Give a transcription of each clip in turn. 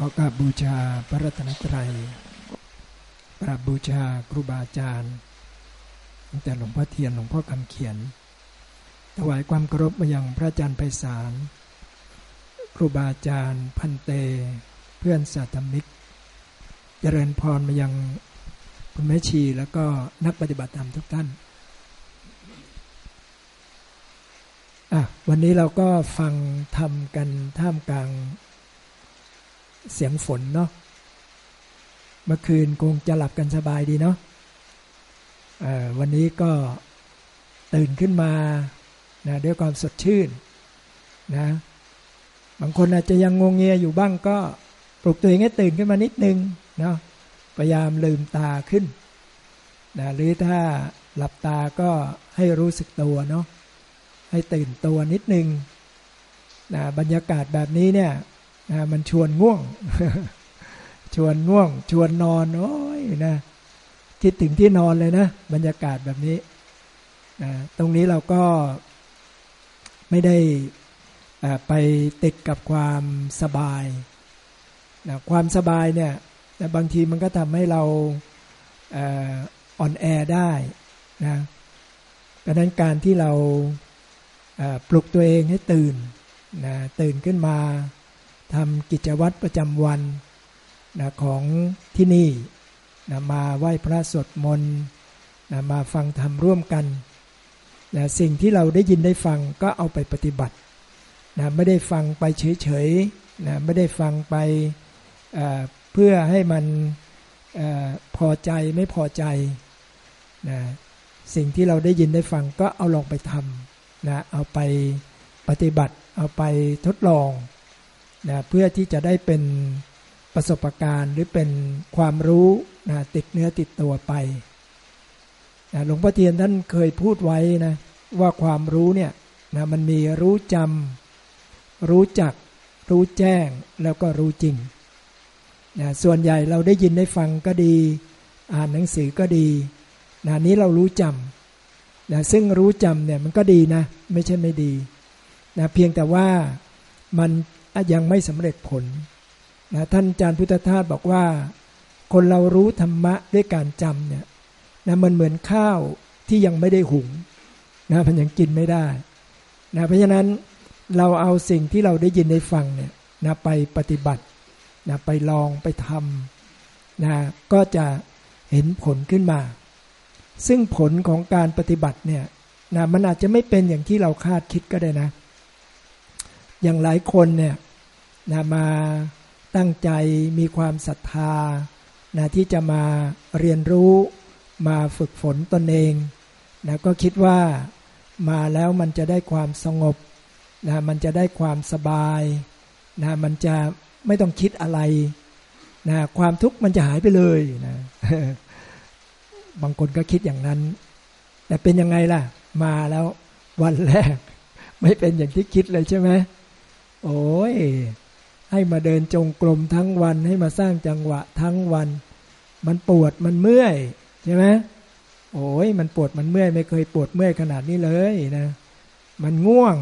ขอกราบบูชาพระรัตนตรัยกราบบูชาครูบาอาจารย์ตั้งแต่หลวงพ่อเทียนหลวงพ่อคำเขียน ถวายความเคารพมายังพระอาจารย์ไพศาล ครูบาอาจารย์ พันเต เพื่อนสาธมิก เจริญพรมายังคุณแม่ชีแล้วก็นักปฏิบัติธรรมทุกท่านอะวันนี้เราก็ฟังทำกันท่ามกลาง เสียงฝนเนาะเมื่อคืนคงจะหลับกันสบายดีเนาะวันนี้ก็ตื่นขึ้นมานะด้วยความสดชื่นนะบางคนอาจจะยังงงเงียอยู่บ้างก็ปลุกตัวเองให้ตื่นขึ้นมานิดนึงเนาะพยายามลืมตาขึ้นนะหรือถ้าหลับตาก็ให้รู้สึกตัวเนาะให้ตื่นตัวนิดนึงนะบรรยากาศแบบนี้เนี่ย นะมันชวนง่วง ชวนง่วง ชวนนอนโอ้ยนะคิดถึงที่นอนเลยนะ บรรยากาศแบบนี้นะตรงนี้เราก็ไม่ได้ไปติดกับความสบายนะความสบายเนี่ยนะบางทีมันก็ทำให้เราอ่อนแอได้นะดังนั้นการที่เราปลุกตัวเองให้ตื่นนะตื่นขึ้นมา ทำกิจวัตรประจำวันนะของที่นี่นะมาไหว้พระสวดมนต์นะมาฟังธรรมร่วมกันนะสิ่งที่เราได้ยินได้ฟังก็เอาไปปฏิบัตินะไม่ได้ฟังไปเฉยๆนะไม่ได้ฟังไปเพื่อให้มันอพอใจไม่พอใจนะสิ่งที่เราได้ยินได้ฟังก็เอาลองไปทำนะเอาไปปฏิบัติ เอาไปทดลอง นะเพื่อที่จะได้เป็นประสบการณ์หรือเป็นความรู้นะติดเนื้อติดตัวไปนะหลวงพ่อเทียนท่านเคยพูดไว้นะว่าความรู้เนี่ยนะมันมีรู้จำรู้จัก รู้แจ้งแล้วก็รู้จริงนะส่วนใหญ่เราได้ยินได้ฟังก็ดี อ่านหนังสือก็ดีนะนี้เรารู้จำนะซึ่งรู้จำเนี่ยมันก็ดีนะ ไม่ใช่ไม่ดีนะเพียงแต่ว่ามัน ยังไม่สำเร็จผลนะท่านอาจารย์พุทธทาสบอกว่า คนเรารู้ธรรมะด้วยการจำเนี่ยนะมันเหมือนข้าวที่ยังไม่ได้หุงนะมันยังกินไม่ได้นะเพราะฉะนั้นเราเอาสิ่งที่เราได้ยินได้ฟังเนี่ยนะไปปฏิบัตินะไปลองไปทำนะก็จะเห็นผลขึ้นมา ซึ่งผลของการปฏิบัติเนี่ยนะมันอาจจะไม่เป็นอย่างที่เราคาดคิดก็ได้นะ อย่างหลายคนเนี่ย นะมาตั้งใจมีความศรัทธานะที่จะมาเรียนรู้มาฝึกฝนตนเองนะก็คิดว่ามาแล้วมันจะได้ความสงบนะมันจะได้ความสบายนะมันจะไม่ต้องคิดอะไรนะความทุกข์มันจะหายไปเลยนะบางคนก็คิดอย่างนั้น แต่เป็นยังไงล่ะ มาแล้ววันแรก ไม่เป็นอย่างที่คิดเลยใช่ไหมโอ้ย ให้มาเดินจงกรมทั้งวันให้มาสร้างจังหวะทั้งวัน มันปวดมันเมื่อยใช่ไหมโอ้ยมันปวดมันเมื่อยไม่เคยปวดเมื่อยขนาดนี้เลยนะ มันง่วง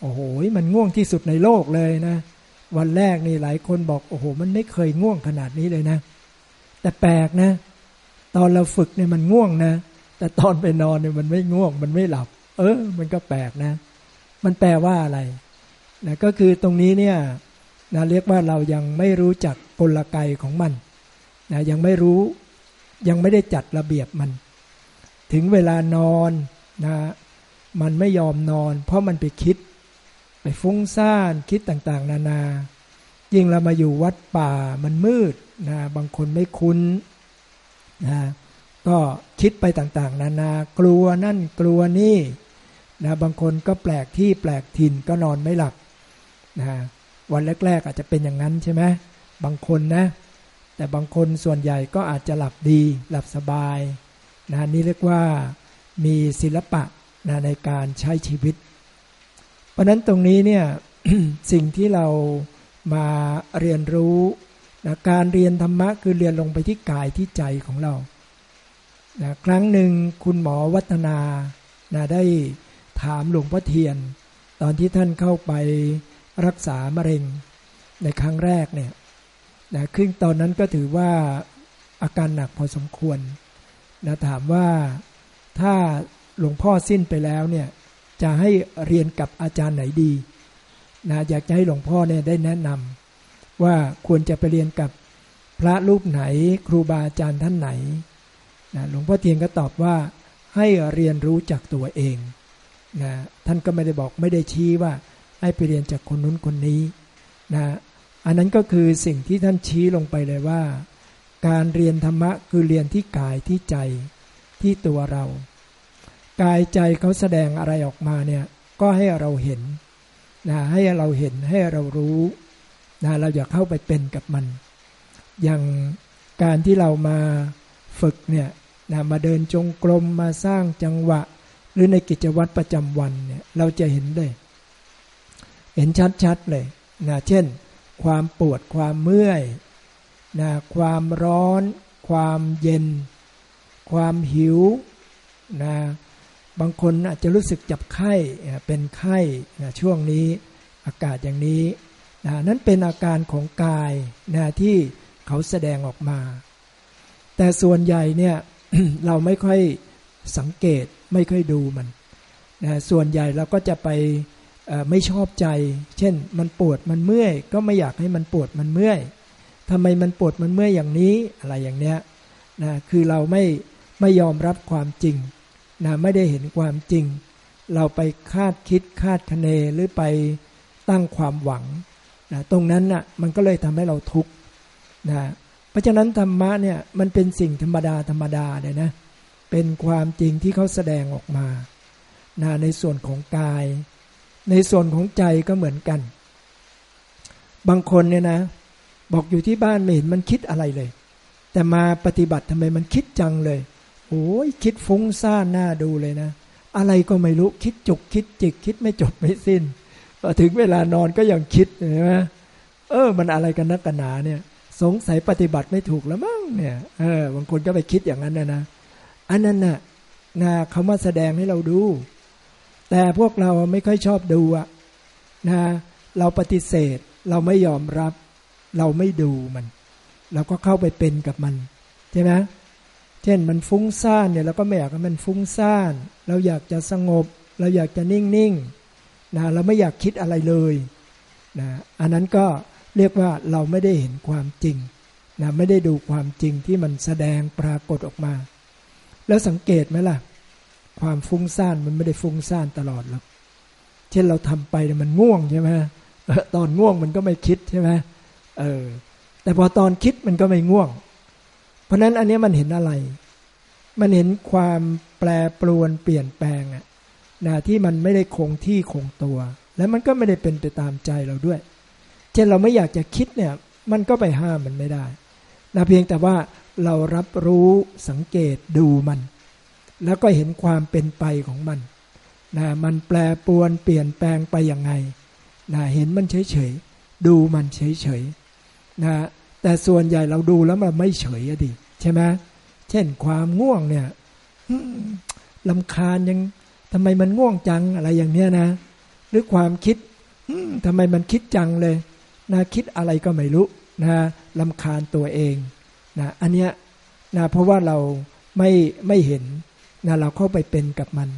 โอ้โหมันง่วงที่สุดในโลกเลยนะ วันแรกนี่หลายคนบอกโอ้โห มันไม่เคยง่วงขนาดนี้เลยนะ แต่แปลกนะ ตอนเราฝึกเนี่ยมันง่วงนะ แต่ตอนไปนอนเนี่ยมันไม่ง่วง มันไม่หลับ เออ มันก็แปลกนะ มันแปลว่าอะไรนะก็คือตรงนี้เนี่ย นะเรียกว่าเรายังไม่รู้จักกลไกของมันนะยังไม่รู้ยังไม่ได้จัดระเบียบมัน ถึงเวลานอนนะมันไม่ยอมนอน เพราะมันไปคิด ไปฟุ้งซ่านคิดต่างๆ นานา ยิ่งเรามาอยู่วัดป่ามันมืดนะบางคนไม่คุ้นนะก็คิดไปต่างๆ นานากลัวนั่นกลัวนี่นะบางคนก็แปลกที่แปลกถิ่นก็นอนไม่หลับนะ วันแรก ๆ อาจจะเป็นอย่างนั้นใช่ไหมบางคนนะ แต่บางคนส่วนใหญ่ก็อาจจะหลับดีหลับสบายนะนี่เรียกว่ามีศิลปะนะในการใช้ชีวิต เพราะนั้นตรงนี้เนี่ยสิ่งที่เรามาเรียนรู้นะการเรียนธรรมะคือเรียนลงไปที่กายที่ใจของเรานะครั้งหนึ่งคุณหมอวัฒนานะได้ถามหลวงพ่อเทียน ตอนที่ท่านเข้าไป รักษามะเร็งในครั้งแรกเนี่ยนะครึ่งตอนนั้นก็ถือว่าอาการหนักพอสมควรนะถามว่าถ้าหลวงพ่อสิ้นไปแล้วเนี่ยจะให้เรียนกับอาจารย์ไหนดีนะอยากจะให้หลวงพ่อเนี่ยได้แนะนำว่าควรจะไปเรียนกับพระรูปไหนครูบาอาจารย์ท่านไหนนะหลวงพ่อเทียนก็ตอบว่าให้เรียนรู้จากตัวเองนะท่านก็ไม่ได้บอกไม่ได้ชี้ว่า ให้ไปเรียนจากคนนู้นคนนี้นะอันนั้นก็คือสิ่งที่ท่านชี้ลงไปเลยว่า การเรียนธรรมะคือเรียนที่กายที่ใจที่ตัวเรา กายใจเขาแสดงอะไรออกมาเนี่ยก็ให้เราเห็นนะให้เราเห็นให้เรารู้นะเราอย่าเข้าไปเป็นกับมัน อย่างการที่เรามาฝึกเนี่ยนะมาเดินจงกรมมาสร้างจังหวะ หรือในกิจวัตรประจำวันเนี่ยเราจะเห็นเลย ห็นชัดๆเลยนะเช่น ความปวดความเมื่อยนะความร้อน ความเย็น ความหิวนะบางคนอาจจะรู้สึกจับไข้เป็นไข้นะช่วงนี้อากาศอย่างนี้นะนั้นเป็นอาการของกายนะที่เขาแสดงออกมา แต่ส่วนใหญ่เนี่ยเราไม่ค่อยสังเกตไม่ค่อยดูมันนะส่วนใหญ่เราก็จะไป ไม่ชอบใจ เช่น มันปวดมันเมื่อย ก็ไม่อยากให้มันปวดมันเมื่อยทำไมมันปวดมันเมื่อยอย่างนี้อะไรอย่างเนี้ยนะคือเราไม่ไม่ยอมรับความจริงนะไม่ได้เห็นความจริง เราไปคาดคิดคาดคะเนหรือไปตั้งความหวังนะตรงนั้นนะ่ะมันก็เลยทำให้เราทุกข์นะเพราะฉะนั้นธรรมะเนี่ยมันเป็นสิ่งธรรมดาธรรมดาเลยนะ เป็นความจริงที่เขาแสดงออกมานะในส่วนของกาย ในส่วนของใจก็เหมือนกัน บางคนเนี่ยนะ บอกอยู่ที่บ้านไม่เห็นมันคิดอะไรเลย แต่มาปฏิบัติทำไมมันคิดจังเลยโอ้ยคิดฟุ้งซ่านหน้าดูเลยนะ อะไรก็ไม่รู้คิดจุกคิดจิก คิดไม่จบไม่สิ้นพอถึงเวลานอนก็ยังคิดเห็นไหมเออ มันอะไรกันนักกันหนาเนี่ย สงสัยปฏิบัติไม่ถูกแล้วมั้งเนี่ยเออบางคนก็ไปคิดอย่างนั้นนะนะอันนั้นน่ะนะเขามาแสดงให้เราดู แต่พวกเราไม่ค่อยชอบดูอะนะเราปฏิเสธเราไม่ยอมรับ เราไม่ดูมัน เราก็เข้าไปเป็นกับมันใช่ไหมเช่นมันฟุ้งซ่านเนี่ยเราก็ไม่อยากให้มันฟุ้งซ่าน เราอยากจะสงบ เราอยากจะนิ่งๆนะเราไม่อยากคิดอะไรเลยนะอันนั้นก็เรียกว่าเราไม่ได้เห็นความจริงนะไม่ได้ดูความจริงที่มันแสดงปรากฏออกมา แล้วสังเกตไหมล่ะ ความฟุ้งซ่านมันไม่ได้ฟุ้งซ่านตลอดหรอก เช่นเราทำไปมันง่วงใช่ไหมตอนง่วงมันก็ไม่คิดใช่ไหมเออ แต่พอตอนคิดมันก็ไม่ง่วง เพราะนั้นอันนี้มันเห็นอะไร มันเห็นความแปรปรวนเปลี่ยนแปลงอะนะที่มันไม่ได้คงที่คงตัว และมันก็ไม่ได้เป็นไปตามใจเราด้วย เช่นเราไม่อยากจะคิดเนี่ย มันก็ไปห้ามมันไม่ได้นะเพียงแต่ว่าเรารับรู้สังเกตดูมัน แล้วก็เห็นความเป็นไปของมันนะมันแปรปรวนเปลี่ยนแปลงไปยังไงนะเห็นมันเฉยเฉยดูมันเฉยเฉยนะแต่ส่วนใหญ่เราดูแล้วมันไม่เฉยอะดิใช่ไหมเช่นความง่วงเนี่ยลำคาญยังทำไมมันง่วงจังอะไรอย่างเนี้ยนะ หรือความคิดทำไมมันคิดจังเลยนะคิดอะไรก็ไม่รู้นะลำคาญตัวเองนะอันเนี้ยนะเพราะว่าเราไม่ไม่เห็น นะเราเข้าไปเป็นกับมัน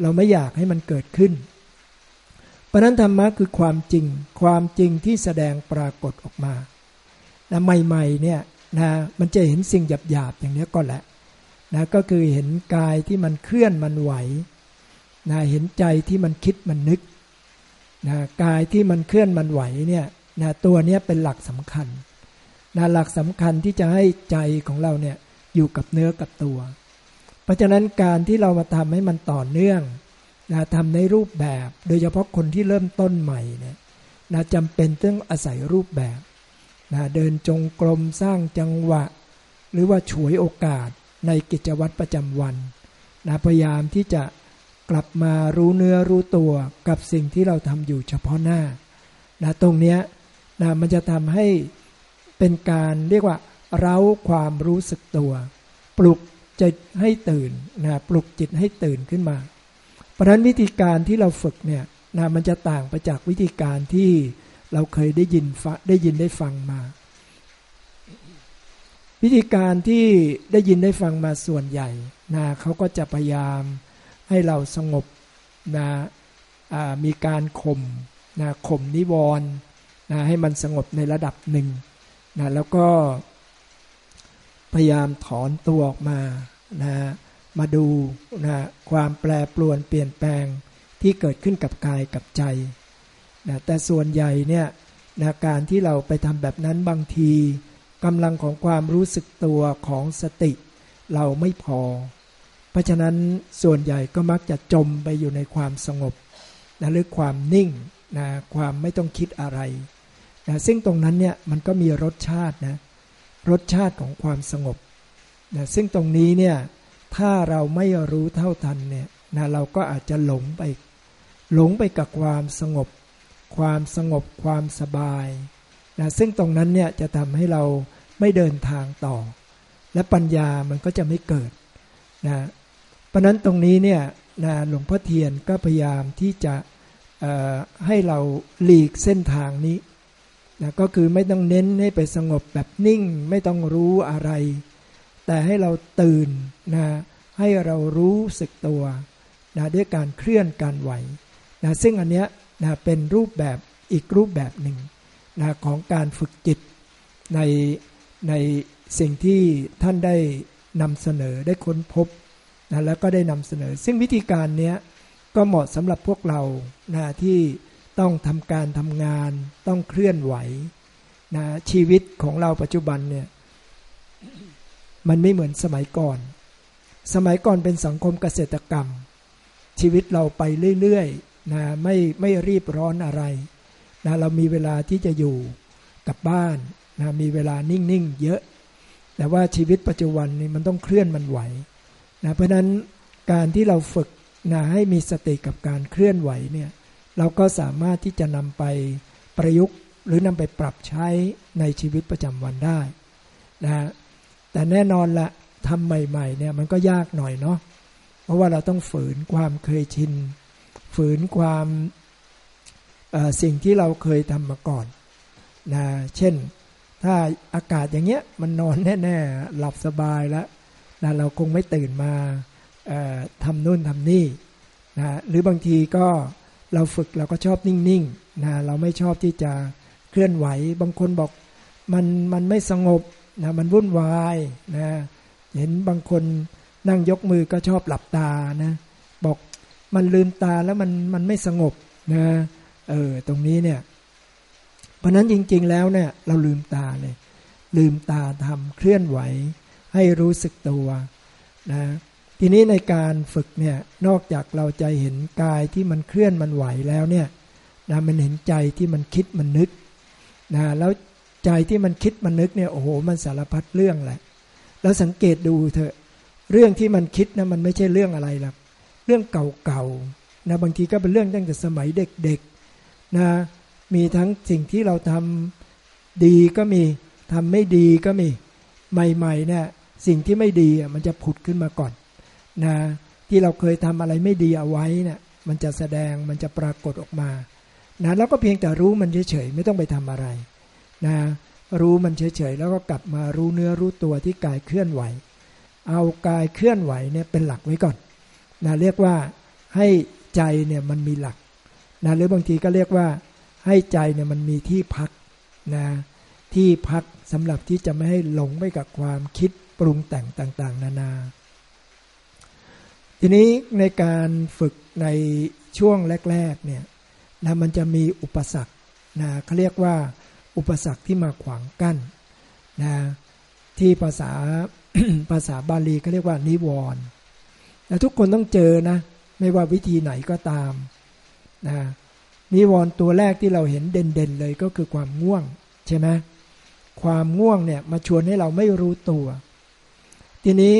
เราไม่อยากให้มันเกิดขึ้นเพราะนั้นธรรมะคือความจริง ความจริงที่แสดงปรากฏออกมานะใหม่ๆเนี่ยนะมันจะเห็นสิ่งหยาบๆอย่างนี้ก็แหละนะก็คือเห็นกายที่มันเคลื่อนมันไหวนะเห็นใจที่มันคิดมันนึกนะกายที่มันเคลื่อนมันไหวเนี่ยนะตัวนี้เป็นหลักสำคัญนะหลักสำคัญที่จะให้ใจของเราเนี่ยอยู่กับเนื้อกับตัว ราะฉะนั้นการที่เรามาทำให้มันต่อเนื่องนะทำในรูปแบบ โดยเฉพาะคนที่เริ่มต้นใหม่เนี่ยนะจำเป็นต้องอาศัยรูปแบบนะเดินจงกรมสร้างจังหวะ หรือว่าฉวยโอกาสในกิจวัตรประจำวันนะพยายามที่จะกลับมารู้เนื้อรู้ตัวกับสิ่งที่เราทำอยู่เฉพาะหน้านะตรงนี้นะมันจะทำให้เป็นการเรียกว่า เร้าความรู้สึกตัว ปลุก จิตให้ตื่นนะปลุกจิตให้ตื่นขึ้นมา เพราะนั้นวิธีการที่เราฝึกเนี่ยนะมันจะต่างไปจากวิธีการที่เราเคยได้ยินได้ยินได้ฟังมา วิธีการที่ได้ยินได้ฟังมาส่วนใหญ่นะเขาก็จะพยายามให้เราสงบนะมีการข่มนะข่มนิวรณ์นะให้มันสงบในระดับหนึ่งนะแล้วก็พยายามถอนตัวออกมา นะมาดูนะความแปรปรวนเปลี่ยนแปลงที่เกิดขึ้นกับกายกับใจนะแต่ส่วนใหญ่เนี่ยนะการที่เราไปทำแบบนั้นบางทีกำลังของความรู้สึกตัวของสติ เราไม่พอ เพราะฉะนั้นส่วนใหญ่ก็มักจะจมไปอยู่ในความสงบนะหรือความนิ่งนะความไม่ต้องคิดอะไรนะซึ่งตรงนั้นเนี่ยมันก็มีรสชาตินะรสชาติของความสงบ นะซึ่งตรงนี้เนี่ยถ้าเราไม่รู้เท่าทันเนี่ยนะเราก็อาจจะหลงไป หลงไปกับความสงบ ความสงบความสบายนะซึ่งตรงนั้นเนี่ยจะทำให้เราไม่เดินทางต่อ และปัญญามันก็จะไม่เกิดนะเพราะนั้นตรงนี้เนี่ยนะหลวงพ่อเทียนก็พยายามที่จะให้เราหลีกเส้นทางนี้นะก็คือไม่ต้องเน้นให้ไปสงบแบบนิ่ง ไม่ต้องรู้อะไร แต่ให้เราตื่นนะให้เรารู้สึกตัวนะด้วยการเคลื่อนการไหวนะซึ่งอันเนี้ยนะเป็นรูปแบบอีกรูปแบบหนึ่งนะของการฝึกจิตในในสิ่งที่ท่านได้นำเสนอได้ค้นพบนะแล้วก็ได้นำเสนอ ซึ่งวิธีการเนี้ยก็เหมาะสำหรับพวกเรานะที่ต้องทำการทำงาน ต้องเคลื่อนไหวนะชีวิตของเราปัจจุบันเนี่ย มันไม่เหมือนสมัยก่อน สมัยก่อนเป็นสังคมเกษตรกรรม ชีวิตเราไปเรื่อยๆนะไม่ไม่รีบร้อนอะไรนะเรามีเวลาที่จะอยู่กับบ้านนะมีเวลานิ่งๆเยอะ แต่ว่าชีวิตปัจจุบันนี้มันต้องเคลื่อนมันไหวนะเพราะนั้นการที่เราฝึกนะให้มีสติกับการเคลื่อนไหวเนี่ยเราก็สามารถที่จะนำไปประยุกต์หรือนำไปปรับใช้ในชีวิตประจำวันได้นะ แต่แน่นอนละทำใหม่ ๆ เนี่ยมันก็ยากหน่อยเนาะเพราะว่าเราต้องฝืนความเคยชิน ฝืนความสิ่งที่เราเคยทำมาก่อนนะเช่น ถ้าอากาศอย่างเงี้ยมันนอนแน่ๆหลับสบายแล้วนะเราคงไม่ตื่นมาทำนู่นทำนี่นะหรือบางทีก็เราฝึกเราก็ชอบนิ่งๆนะเราไม่ชอบที่จะเคลื่อนไหว บางคนบอกมันมันไม่สงบ นะมันวุ่นวายนะเห็นบางคนนั่งยกมือก็ชอบหลับตานะบอกมันลืมตาแล้วมันมันไม่สงบนะเออตรงนี้เนี่ยเพราะนั้นจริง ๆแล้วเนี่ยเราลืมตาเลย ลืมตาทำเคลื่อนไหว ให้รู้สึกตัวนะทีนี้ในการฝึกเนี่ยนอกจากเราจะเห็นกายที่มันเคลื่อนมันไหวแล้วเนี่ยนะมันเห็นใจที่มันคิดมันนึกนะแล้ว ใจที่มันคิดมันนึกเนี่ยโอ้โหมันสารพัดเรื่องแหละ แล้วสังเกตดูเถอะ เรื่องที่มันคิดนะมันไม่ใช่เรื่องอะไรหรอกเรื่องเก่าๆนะบางทีก็เป็นเรื่องตั้งแต่สมัยเด็กๆนะมีทั้งสิ่งที่เราทำดีก็มีทำไม่ดีก็มีใหม่ๆเนี่ยสิ่งที่ไม่ดีมันจะผุดขึ้นมาก่อนนะที่เราเคยทำอะไรไม่ดีเอาไว้เนะี่ยมันจะแสดงมันจะปรากฏออกมานะแล้วก็เพียงแต่รู้มันเฉยๆไม่ต้องไปทำอะไร นะรู้มันเฉยๆแล้วก็กลับมารู้เนื้อรู้ตัวที่กายเคลื่อนไหว เอากายเคลื่อนไหวเนี่ยเป็นหลักไว้ก่อนนะเรียกว่าให้ใจเนี่ยมันมีหลักนะหรือบางทีก็เรียกว่าให้ใจเนี่ยมันมีที่พักนะที่พักสำหรับที่จะไม่ให้หลงไปกับความคิดปรุงแต่งต่าง ๆ นานา ทีนี้ในการฝึกในช่วงแรก ๆ เนี่ยนะมันจะมีอุปสรรคนะเขาเรียกว่า อุปสรรคที่มาขวางกั้นนะที่ภาษาภาษาบาลีเขาเรียกว่านิวรณ์แต่ทุกคนต้องเจอนะ ไม่ว่าวิธีไหนก็ตามนะนิวรณ์ตัวแรกที่เราเห็นเด่นๆเลยก็คือความง่วงใช่ไหมความง่วงเนี่ยมาชวนให้เราไม่รู้ตัว ทีนี้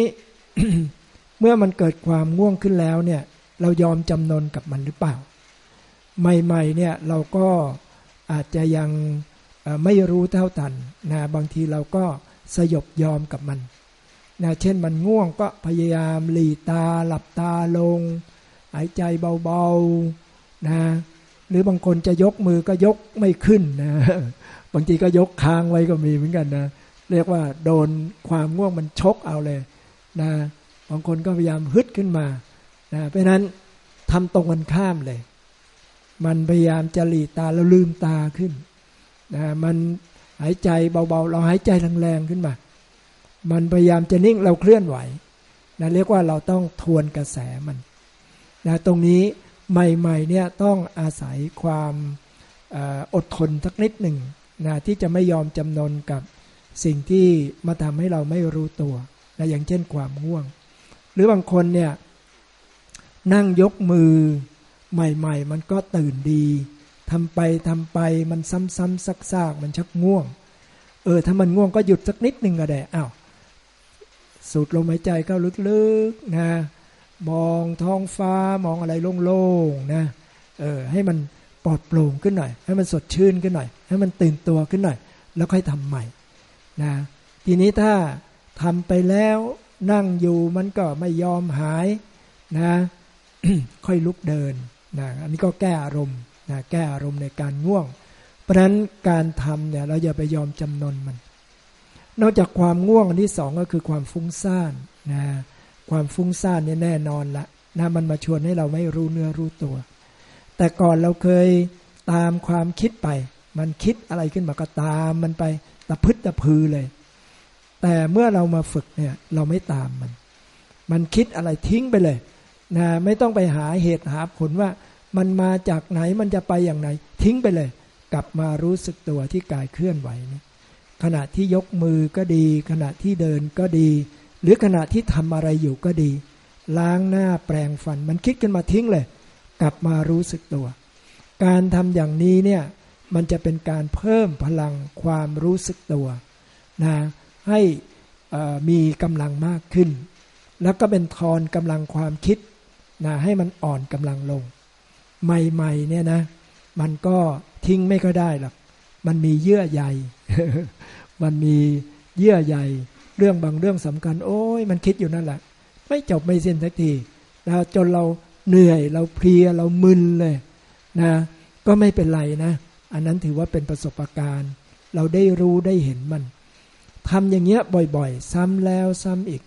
เมื่อมันเกิดความง่วงขึ้นแล้วเนี่ย เรายอมจำนนกับมันหรือเปล่า ใหม่ๆเนี่ยเราก็อาจจะยัง ไม่รู้เท่าทันนะบางทีเราก็สยบยอมกับมันนะเช่นมันง่วงก็พยายามหลีตาหลับตาลง หายใจเบาๆนะหรือบางคนจะยกมือก็ยกไม่ขึ้นนะบางทีก็ยกค้างไว้ก็มีเหมือนกันนะเรียกว่าโดนความง่วงมันชกเอาเลยนะบางคนก็พยายามฮึดขึ้นมานะเพราะนั้นทำตรงกันข้ามเลย มันพยายามจะหลีตาแล้วลืมตาขึ้น นะมันหายใจเบาๆ เราหายใจแรงๆขึ้นมา มันพยายามจะนิ่งเราเคลื่อนไหวนะเรียกว่าเราต้องทวนกระแสมันนะตรงนี้ใหม่ๆเนี่ยต้องอาศัยความอดทนสักนิดหนึ่งนะที่จะไม่ยอมจำนนกับสิ่งที่มาทำให้เราไม่รู้ตัวนะอย่างเช่นความง่วง หรือบางคนเนี่ยนั่งยกมือใหม่ ๆ มันก็ตื่นดี ทำไปทำไปมันซ้ำๆซักๆมันชักง่วง เออถ้ามันง่วงก็หยุดสักนิดหนึ่งก็ได้อ้าวสูดลมหายใจเข้าลึกๆนะมองท้องฟ้ามองอะไรโล่งๆนะเออให้มันปลอดโปร่งขึ้นหน่อย ให้มันสดชื่นขึ้นหน่อย ให้มันตื่นตัวขึ้นหน่อย แล้วค่อยทำใหม่นะทีนี้ถ้าทำไปแล้วนั่งอยู่มันก็ไม่ยอมหายนะค่อยลุกเดินนะอันนี้ก็แก้อารมณ์ นะแก้อารมณ์ในการง่วง เพราะนั้นการทำเนี่ยเราอย่าไปยอมจำนนมัน นอกจากความง่วงอันที่สองก็คือความฟุ้งซ่านนะความฟุ้งซ่านเนี่ยแน่นอนละนะมันมาชวนให้เราไม่รู้เนื้อรู้ตัว แต่ก่อนเราเคยตามความคิดไป มันคิดอะไรขึ้นมาก็ตามมันไปตะพึดตะพือเลย แต่เมื่อเรามาฝึกเนี่ยเราไม่ตามมัน มันคิดอะไรทิ้งไปเลยนะไม่ต้องไปหาเหตุหาผลว่า มันมาจากไหนมันจะไปอย่างไหน ทิ้งไปเลย กลับมารู้สึกตัวที่กายเคลื่อนไหวนี่ขณะที่ยกมือก็ดี ขณะที่เดินก็ดี หรือขณะที่ทำอะไรอยู่ก็ดี ล้างหน้าแปรงฟัน มันคิดกันมาทิ้งเลย กลับมารู้สึกตัว การทำอย่างนี้เนี่ยมันจะเป็นการเพิ่มพลังความรู้สึกตัวนะให้มีกำลังมากขึ้น แล้วก็เป็นทอนกำลังความคิดนะให้มันอ่อนกำลังลง ใหม่ๆเนี่ยนะ มันก็ทิ้งไม่ก็ได้หรอกมันมีเยื่อใยมันมีเยื่อใยเรื่องบางเรื่องสำคัญ โอ้ยมันคิดอยู่นั่นแหละ ไม่จบไม่สิ้นสักทีแล้วจนเราเหนื่อยเราเพลียเรามึนเลยนะ ก็ไม่เป็นไรนะ อันนั้นถือว่าเป็นประสบการณ์ เราได้รู้ได้เห็นมันทำอย่างเงี้ยบ่อยๆ ซ้ำแล้วซ้ำอีก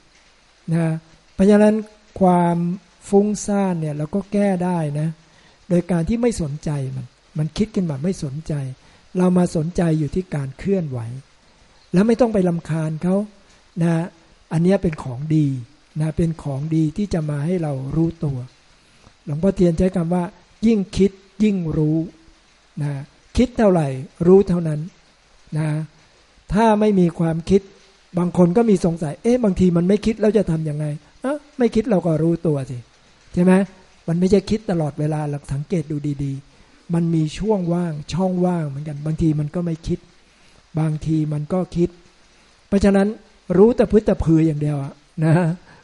นะเพราะฉะนั้นความฟุ้งซ่านเนี่ยเราก็แก้ได้นะ โดยการที่ไม่สนใจมันมันคิดขึ้นมาไม่สนใจ เรามาสนใจอยู่ที่การเคลื่อนไหว แล้วไม่ต้องไปลำคาญเขานะอันนี้เป็นของดีนะเป็นของดีที่จะมาให้เรารู้ตัว หลวงพ่อเทียนใช้คำว่า ยิ่งคิดยิ่งรู้นะคิดเท่าไหร่รู้เท่านั้นนะถ้าไม่มีความคิด บางคนก็มีสงสัย เอ๊ะบางทีมันไม่คิดแล้วจะทำยังไงอะไม่คิดเราก็รู้ตัวสิใช่ไหม มันไม่ใช่คิดตลอดเวลาหลักสังเกตดูดี ๆ มันมีช่วงว่างช่องว่างเหมือนกัน บางทีมันก็ไม่คิด บางทีมันก็คิด เพราะฉะนั้นรู้แต่พื้นแต่พืออย่างเดียวนะ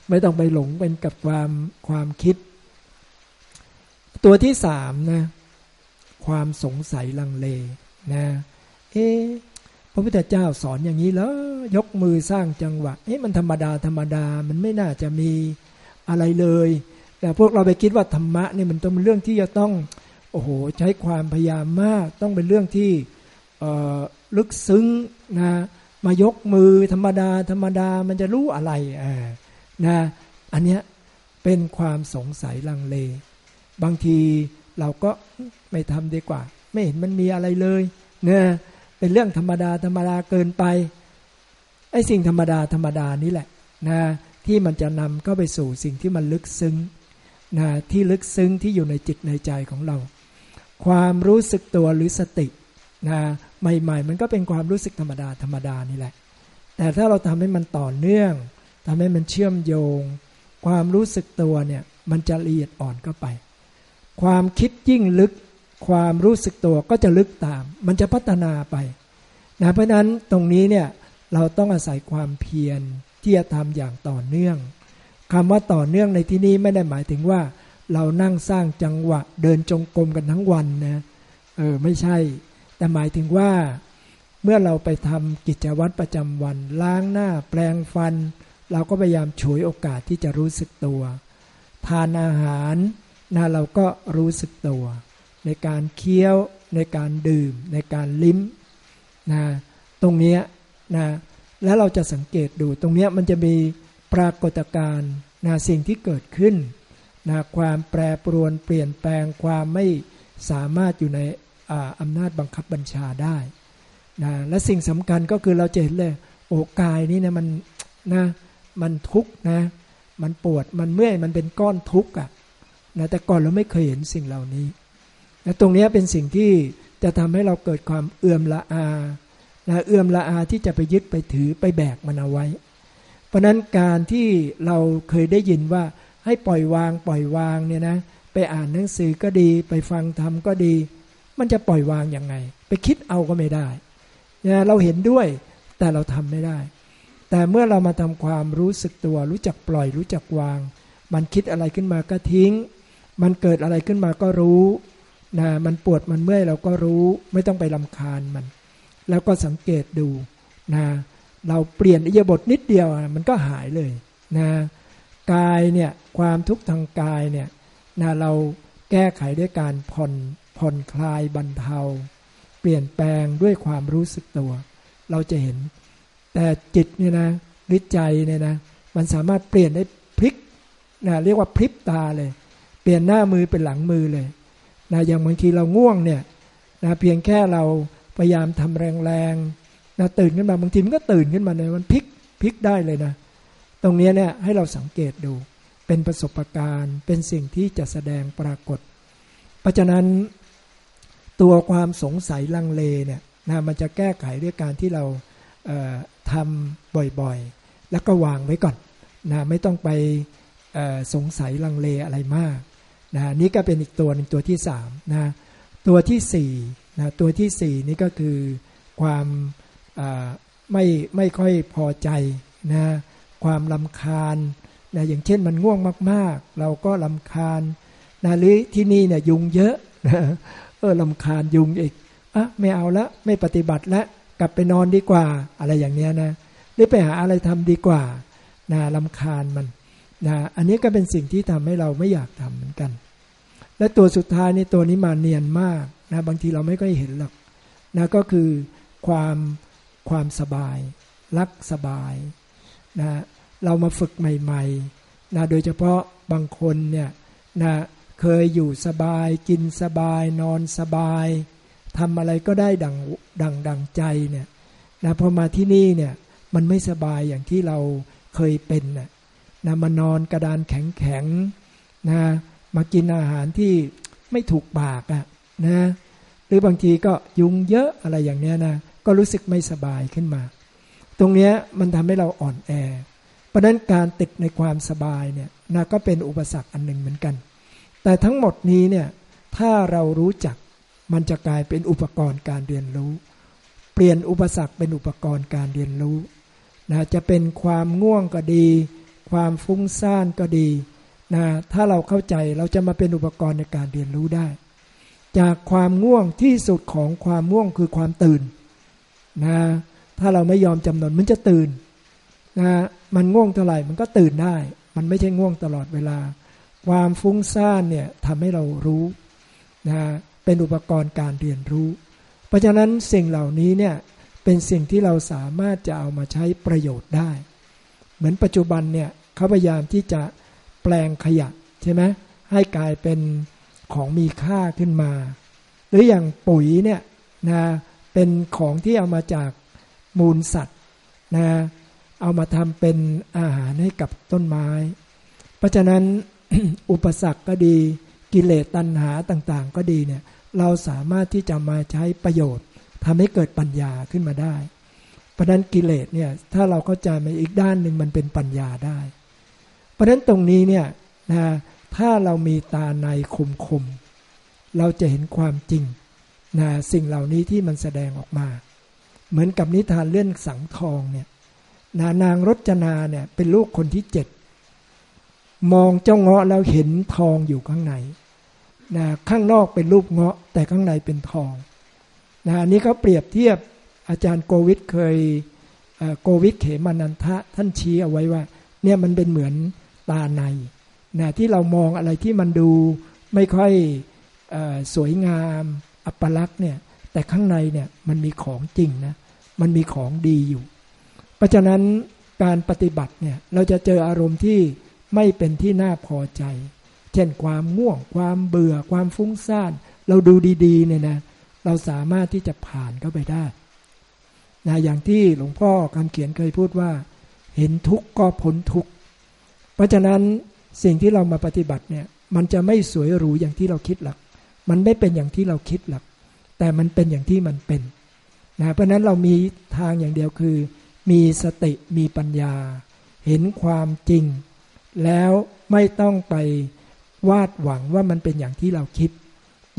ไม่ต้องไปหลงเป็นกับความความคิด ตัวที่สามนะความสงสัยลังเลนะเอ๊พระพุทธเจ้าสอนอย่างนี้แล้วยกมือสร้างจังหวะเอ๊ะมันธรรมดาธรรมดามันไม่น่าจะมีอะไรเลย แต่พวกเราไปคิดว่าธรรมะเนี่ยมันต้องเป็นเรื่องที่จะต้องโอ้โหใช้ความพยายามมาก ต้องเป็นเรื่องที่ลึกซึ้งนะมายกมือธรรมดา ธรรมดามันจะรู้อะไรนะอันเนี้ยเป็นความสงสัยลังเล บางทีเราก็ไม่ทำดีกว่า ไม่เห็นมันมีอะไรเลยเนี่ยเป็นเรื่องธรรมดาธรรมดาเกินไปไอ้สิ่งธรรมดาธรรมดานี่แหละนะที่มันจะนำเข้าไปสู่สิ่งที่มันลึกซึ้ง นะที่ลึกซึ้งที่อยู่ในจิตในใจของเรา ความรู้สึกตัวหรือสตินะใหม่ ๆ มันก็เป็นความรู้สึกธรรมดาธรรมดานี่แหละ แต่ถ้าเราทำให้มันต่อเนื่องทำให้มันเชื่อมโยง ความรู้สึกตัวเนี่ยมันจะละเอียดอ่อนก็ไป ความคิดยิ่งลึก ความรู้สึกตัวก็จะลึกตาม มันจะพัฒนาไปนะเพราะนั้นตรงนี้เนี่ยเราต้องอาศัยความเพียรที่จะทำอย่างต่อเนื่อง คำว่าต่อเนื่องในที่นี้ไม่ได้หมายถึงว่า เรานั่งสร้างจังหวะเดินจงกรมกันทั้งวันนะเออไม่ใช่ แต่หมายถึงว่า เมื่อเราไปทำกิจวัตรประจำวัน ล้างหน้าแปลงฟัน เราก็พยายามฉวยโอกาสที่จะรู้สึกตัว ทานอาหารนะเราก็รู้สึกตัว ในการเคี้ยวในการดื่ม ในการลิ้มนะตรงนี้นะแล้วเราจะสังเกตดูตรงนี้มันจะมี ปรากฏการณ์นะสิ่งที่เกิดขึ้นนะความแปรปรวนเปลี่ยนแปลงความไม่สามารถอยู่ในอำนาจบังคับบัญชาได้นะและสิ่งสำคัญก็คือเราจะเห็นเลยโอ้กายนี่นะมันนะมันทุกข์นะมันปวดมันเมื่อยมันเป็นก้อนทุกข์อะนะแต่ก่อนเราไม่เคยเห็นสิ่งเหล่านี้นะตรงนี้เป็นสิ่งที่จะทำให้เราเกิดความเอื่อมละอานะเอื่อมละอาที่จะไปยึดไปถือไปแบกมันเอาไว้ เพราะนั้นการที่เราเคยได้ยินว่าให้ปล่อยวางปล่อยวางเนี่ยนะไปอ่านหนังสือก็ดีไปฟังธรรมก็ดี มันจะปล่อยวางยังไง ไปคิดเอาก็ไม่ได้นะเราเห็นด้วยแต่เราทำไม่ได้ แต่เมื่อเรามาทำความรู้สึกตัว รู้จักปล่อยรู้จักวาง มันคิดอะไรขึ้นมาก็ทิ้ง มันเกิดอะไรขึ้นมาก็รู้นะมันปวดมันเมื่อยเราก็รู้ ไม่ต้องไปลำคาญมัน แล้วก็สังเกตดูนะ เราเปลี่ยนอิยาบทนิดเดียวมันก็หายเลยนะกายเนี่ยความทุกข์ทางกายเนี่ยนะเราแก้ไขด้วยการผ่อนผ่อนคลายบรรเทา เปลี่ยนแปลงด้วยความรู้สึกตัว เราจะเห็น แต่จิตเนี่ยนะฤทธิ์ใจเนี่ยนะมันสามารถเปลี่ยนได้พลิกนะเรียกว่าพลิบตาเลย เปลี่ยนหน้ามือเป็นหลังมือเลยนะอย่างบางทีเราง่วงเนี่ยนะเพียงแค่เราพยายามทำแรงๆ นะตื่นขึ้นมาบางทีมันก็ตื่นขึ้นมาเลยมันพลิกพลิกได้เลยนะ ตรงนี้เนี่ยให้เราสังเกตดูเป็นประสบการณ์ เป็นสิ่งที่จะแสดงปรากฏ เพราะฉะนั้นตัวความสงสัยลังเลเนี่ยนะมันจะแก้ไขด้วยการที่เราเทำบ่อยๆ แล้วก็วางไว้ก่อนนะไม่ต้องไปสงสัยลังเลอะไรมากนะนี่ก็เป็นอีกตัวหนึ่งตัวที่สามนะตัวที่สี่นะตัวที่สี่นี่ก็คือความ ไม่ไม่ค่อยพอใจนะความลำคาญนะอย่างเช่นมันง่วงมาก ๆ เราก็ลำคาญนะหรือที่นี่เนี่ยยุงเยอะเออลำคาญยุงอีกอะไม่เอาละไม่ปฏิบัติละกลับไปนอนดีกว่าอะไรอย่างเนี้ยนะหรือไปหาอะไรทำดีกว่านะลำคาญมันนะอันนี้ก็เป็นสิ่งที่ทำให้เราไม่อยากทำเหมือนกัน และตัวสุดท้ายนี่ตัวนี้มาเนียนมากนะบางทีเราไม่ค่อยเห็นหรอกนะก็คือความ ความสบาย รักสบายนะเรามาฝึกใหม่ๆนะโดยเฉพาะบางคนเนี่ยนะเคยอยู่สบาย กินสบาย นอนสบายทำอะไรก็ได้ดังดังดังใจเนี่ยนะพอมาที่นี่เนี่ยมันไม่สบายอย่างที่เราเคยเป็นนะนะมานอนกระดานแข็งแข็งนะมากินอาหารที่ไม่ถูกปากอะนะหรือบางทีก็ยุงเยอะอะไรอย่างเนี้ยนะ ก็รู้สึกไม่สบายขึ้นมา ตรงนี้มันทำให้เราอ่อนแอ เพราะนั้นการติดในความสบายเนี่ยนะก็เป็นอุปสรรคอันหนึ่งเหมือนกัน แต่ทั้งหมดนี้เนี่ยถ้าเรารู้จักมันจะกลายเป็นอุปกรณ์การเรียนรู้ เปลี่ยนอุปสรรคเป็นอุปกรณ์การเรียนรู้นะจะเป็นความง่วงก็ดี ความฟุ้งซ่านก็ดีนะถ้าเราเข้าใจเราจะมาเป็นอุปกรณ์ในการเรียนรู้ได้ จากความง่วงที่สุดของความง่วงคือความตื่น นะถ้าเราไม่ยอมจำนนมันจะตื่นนะมันง่วงเท่าไหร่มันก็ตื่นได้ มันไม่ใช่ง่วงตลอดเวลา ความฟุ้งซ่านเนี่ยทำให้เรารู้นะเป็นอุปกรณ์การเรียนรู้ เพราะฉะนั้นสิ่งเหล่านี้เนี่ยเป็นสิ่งที่เราสามารถจะเอามาใช้ประโยชน์ได้ เหมือนปัจจุบันเนี่ยเขาพยายามที่จะแปลงขยะใช่ไหมให้กลายเป็นของมีค่าขึ้นมา หรืออย่างปุ๋ยเนี่ยนะ เป็นของที่เอามาจากมูลสัตว์นะเอามาทำเป็นอาหารให้กับต้นไม้ เพราะฉะนั้นอุปสรรคก็ดีกิเลสตัณหาต่างๆ ก็ดีเนี่ยเราสามารถที่จะมาใช้ประโยชน์ทำให้เกิดปัญญาขึ้นมาได้ เพราะนั้นกิเลสเนี่ยถ้าเราเข้าใจมาอีกด้านหนึ่งมันเป็นปัญญาได้ เพราะนั้นตรงนี้เนี่ยนะถ้าเรามีตาในคมคมเราจะเห็นความจริง นะสิ่งเหล่านี้ที่มันแสดงออกมา เหมือนกับนิทานเรื่องสังทองเนี่ยนานางรจนาเนี่ยเป็นลูกคนที่เจ็ดมองเจ้าเงาะแล้วเห็นทองอยู่ข้างในนะข้างนอกเป็นรูปเงาะแต่ข้างในเป็นทองนะอันนี้เขาเปรียบเทียบอาจารย์โกวิทเคยโกวิทเขมานันทะท่านชี้เอาไว้ว่า เนี่ยมันเป็นเหมือนตาในนะที่เรามองอะไรที่มันดูไม่ค่อยอสวยงาม อัปลักษณ์เนี่ย แต่ข้างในเนี่ยมันมีของจริงนะมันมีของดีอยู่ เพราะฉะนั้นการปฏิบัติเนี่ยเราจะเจออารมณ์ที่ไม่เป็นที่น่าพอใจ เช่นความม่วง ความเบื่อ ความฟุ้งซ่าน เราดูดีๆเนี่ยนะเราสามารถที่จะผ่านเข้าไปได้นะอย่างที่หลวงพ่อคำเขียนเคยพูดว่า เห็นทุกข์ก็พ้นทุกข์เพราะฉะนั้นสิ่งที่เรามาปฏิบัติเนี่ยมันจะไม่สวยหรูอย่างที่เราคิดหรอก มันไม่เป็นอย่างที่เราคิดหรอกแต่มันเป็นอย่างที่มันเป็นนะเพราะนั้นเรามีทางอย่างเดียวคือ มีสติมีปัญญา เห็นความจริง แล้วไม่ต้องไปวาดหวังว่ามันเป็นอย่างที่เราคิด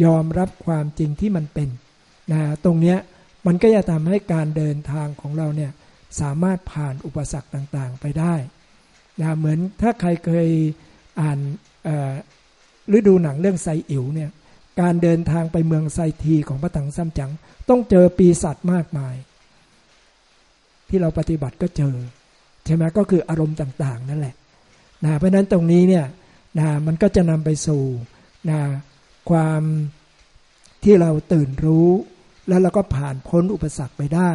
ยอมรับความจริงที่มันเป็นนะตรงเนี้ยมันก็จะทำให้การเดินทางของเราเนี่ยสามารถผ่านอุปสรรคต่างๆไปได้นะเหมือนถ้าใครเคยอ่านฤดูหนังเรื่องไซอิ๋วเนี่ย การเดินทางไปเมืองไซทีของพระถังซัมจั๋งต้องเจอปีศาจมากมาย ที่เราปฏิบัติก็เจอ ใช่ไหมก็คืออารมณ์ต่าง ๆ นั่นแหละนะเพราะนั้นตรงนี้เนี่ยนะมันก็จะนำไปสู่นะความที่เราตื่นรู้ แล้วเราก็ผ่านพ้นอุปสรรคไปได้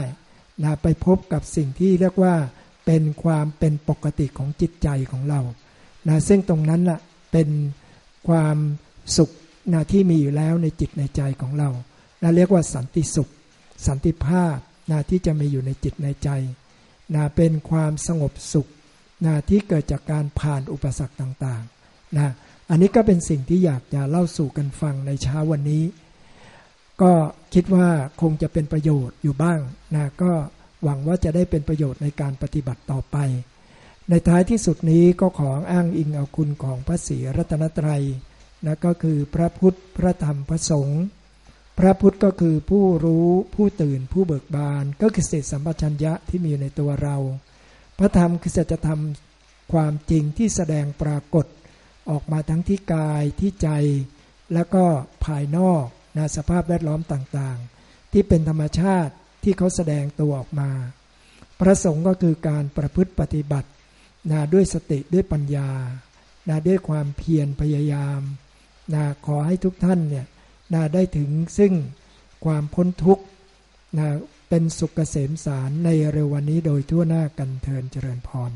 นะไปพบกับสิ่งที่เรียกว่าเป็นความเป็นปกติของจิตใจของเรานะซึ่งตรงนั้นละ่ะเป็นความสุข นะที่มีอยู่แล้วในจิตในใจของเรานะเรียกว่าสันติสุข สันติภาพนะที่จะมีอยู่ในจิตในใจนะเป็นความสงบสุขนะที่เกิดจากการผ่านอุปสรรคต่างๆนะอันนี้ก็เป็นสิ่งที่อยากจะเล่าสู่กันฟังในเช้าวันนี้ ก็คิดว่าคงจะเป็นประโยชน์อยู่บ้างนะก็หวังว่าจะได้เป็นประโยชน์ในการปฏิบัติต่อไป ในท้ายที่สุดนี้ก็ขออ้างอิงเอาคุณของพระศรีรัตนตรัย นะก็คือพระพุทธพระธรรมพระสงฆ์พระพุทธก็คือผู้รู้ผู้ตื่นผู้เบิกบาน ก็คือเศษสัมปชัญญะที่มีอยู่ในตัวเรา พระธรรมคือสัจธรรมความจริงที่แสดงปรากฏ ออกมาทั้งที่กายที่ใจ แล้วก็ภายนอกนะสภาพแวดล้อมต่างๆ ที่เป็นธรรมชาติที่เขาแสดงตัวออกมาประสงค์ก็คือการประพฤติปฏิบัตินะด้วยสติด้วยปัญญานะด้วยความเพียรพยายาม นะขอให้ทุกท่านเนี่ยนะได้ถึงซึ่งความพ้นทุกข์นะเป็นสุขเกษมสารในเร็ววันนี้โดยทั่วหน้ากันเทินเจริญพร